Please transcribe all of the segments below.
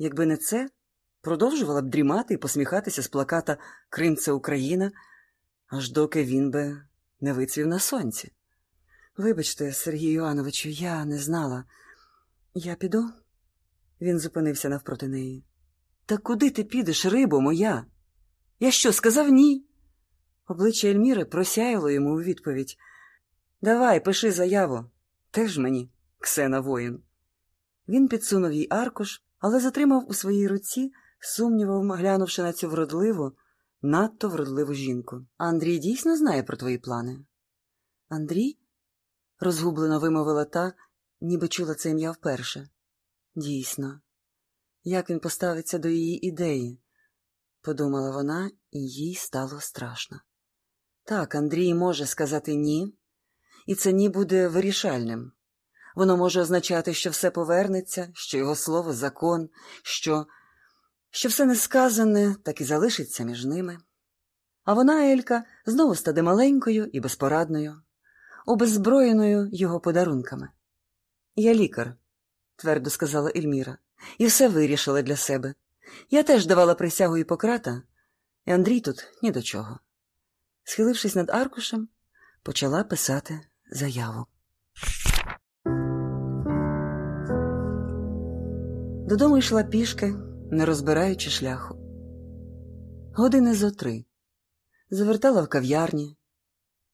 якби не це, продовжувала б дрімати і посміхатися з плаката Крим це Україна, аж доки він би не вицвів на сонці. Вибачте, Сергію Івановичу, я не знала. Я піду? Він зупинився навпроти неї. Та куди ти підеш, рибо моя? Я що, сказав ні? Обличчя Ельміри просяяло йому у відповідь. Давай, пиши заяву. Теж мені, Ксена воїн. Він підсунув їй аркуш, але затримав у своїй руці, сумнівом глянувши на цю вродливу, надто вродливу жінку. Андрій дійсно знає про твої плани? Андрій? розгублено вимовила та, ніби чула це ім'я вперше. Дійсно, як він поставиться до її ідеї, подумала вона, і їй стало страшно. Так, Андрій може сказати ні, і це ні буде вирішальним. Воно може означати, що все повернеться, що його слово закон, що що все несказане так і залишиться між ними. А вона, Елька, знову стаде маленькою і безпорадною, обеззброєною його подарунками. Я лікар, твердо сказала Ельміра, і все вирішила для себе. Я теж давала присягу Іпократа, і Андрій тут ні до чого. Схилившись над аркушем, почала писати заяву. Додому йшла пішки, не розбираючи шляху. Години зо три. Завертала в кав'ярні,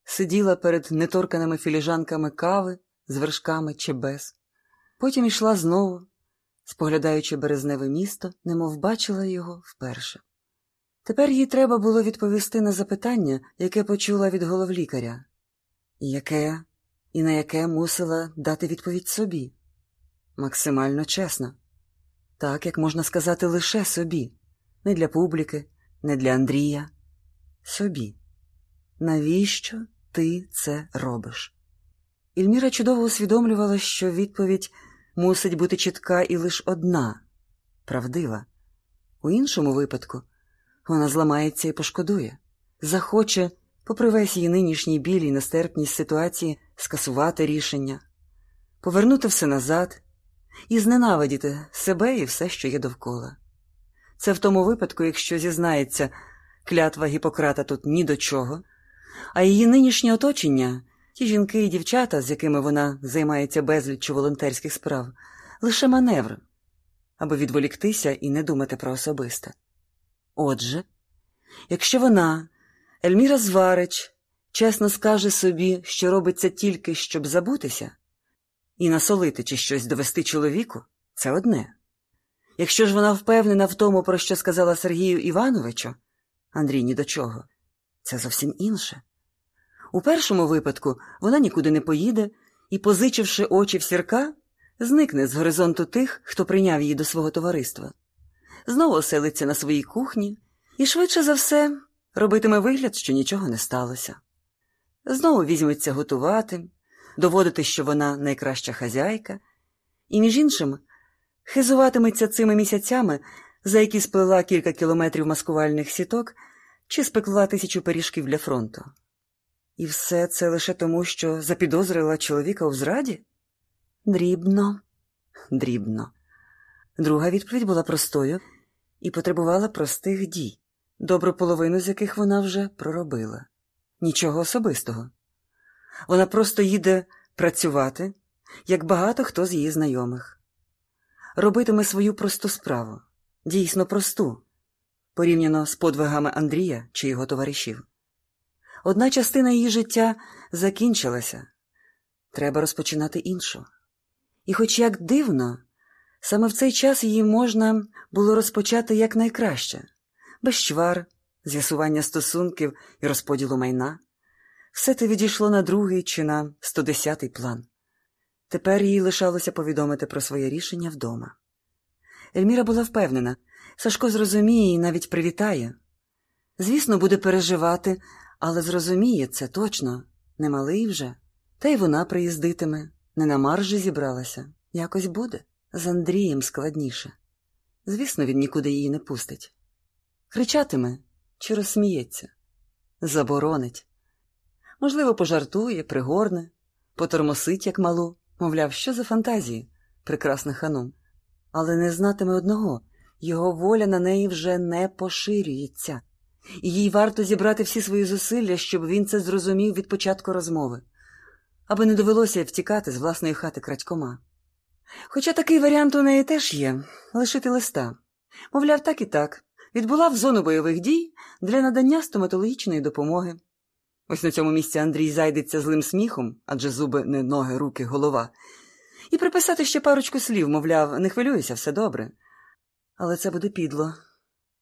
сиділа перед неторканими філіжанками кави з вершками чи без. Потім йшла знову, споглядаючи березневе місто, немов бачила його вперше. Тепер їй треба було відповісти на запитання, яке почула від головлікаря, яке і на яке мусила дати відповідь собі. Максимально чесно. Так, як можна сказати, лише собі, не для публіки, не для Андрія. Собі. Навіщо ти це робиш? Ільміра чудово усвідомлювала, що відповідь мусить бути чітка і лише одна правдива. У іншому випадку вона зламається і пошкодує, захоче, попри весь її нинішній біль і нестерпність ситуації, скасувати рішення, повернути все назад і зненавидіти себе і все, що є довкола. Це в тому випадку, якщо зізнається, клятва Гіппократа тут ні до чого, а її нинішнє оточення, ті жінки і дівчата, з якими вона займається безліччю волонтерських справ, лише маневр, аби відволіктися і не думати про особисте. Отже, якщо вона, Ельміра Зварич, чесно скаже собі, що робиться тільки, щоб забутися, і насолити чи щось довести чоловіку, це одне. Якщо ж вона впевнена в тому, про що сказала Сергію Івановичу, Андрій ні до чого, це зовсім інше. У першому випадку вона нікуди не поїде і, позичивши очі в сірка, зникне з горизонту тих, хто прийняв її до свого товариства, знову оселиться на своїй кухні і, швидше за все, робитиме вигляд, що нічого не сталося. Знову візьметься готувати, доводити, що вона найкраща хазяйка, і, між іншим, хизуватиметься цими місяцями, за які сплела кілька кілометрів маскувальних сіток чи спекла тисячу пиріжків для фронту. І все це лише тому, що запідозрила чоловіка у зраді? Дрібно, дрібно. Друга відповідь була простою і потребувала простих дій, добру половину з яких вона вже проробила. Нічого особистого. Вона просто їде працювати, як багато хто з її знайомих. Робитиме свою просту справу, дійсно просту, порівняно з подвигами Андрія чи його товаришів. Одна частина її життя закінчилася, треба розпочинати іншу. І, хоч як дивно, саме в цей час її можна було розпочати якнайкраще, без чвар, з'ясування стосунків і розподілу майна. Все те відійшло на другий чи на 110-й план. Тепер їй лишалося повідомити про своє рішення вдома. Ельміра була впевнена, Сашко зрозуміє і навіть привітає. Звісно, буде переживати, але зрозуміє це точно, немалий вже. Та й вона приїздитиме, не на маржі зібралася. Якось буде. З Андрієм складніше. Звісно, він нікуди її не пустить. Кричатиме чи розсміється, заборонить. Можливо, пожартує, пригорне, потормосить, як малу, мовляв, що за фантазії, прекрасна ханум, але не знатиме одного, його воля на неї вже не поширюється, і їй варто зібрати всі свої зусилля, щоб він це зрозумів від початку розмови, аби не довелося втікати з власної хати крадькома. Хоча такий варіант у неї теж є лишити листа. Мовляв, так і так, відбула в зону бойових дій для надання стоматологічної допомоги. Ось на цьому місці Андрій зайдеться злим сміхом, адже зуби не ноги, руки, голова, і приписати ще парочку слів, мовляв, не хвилюйся, все добре. Але це буде підло,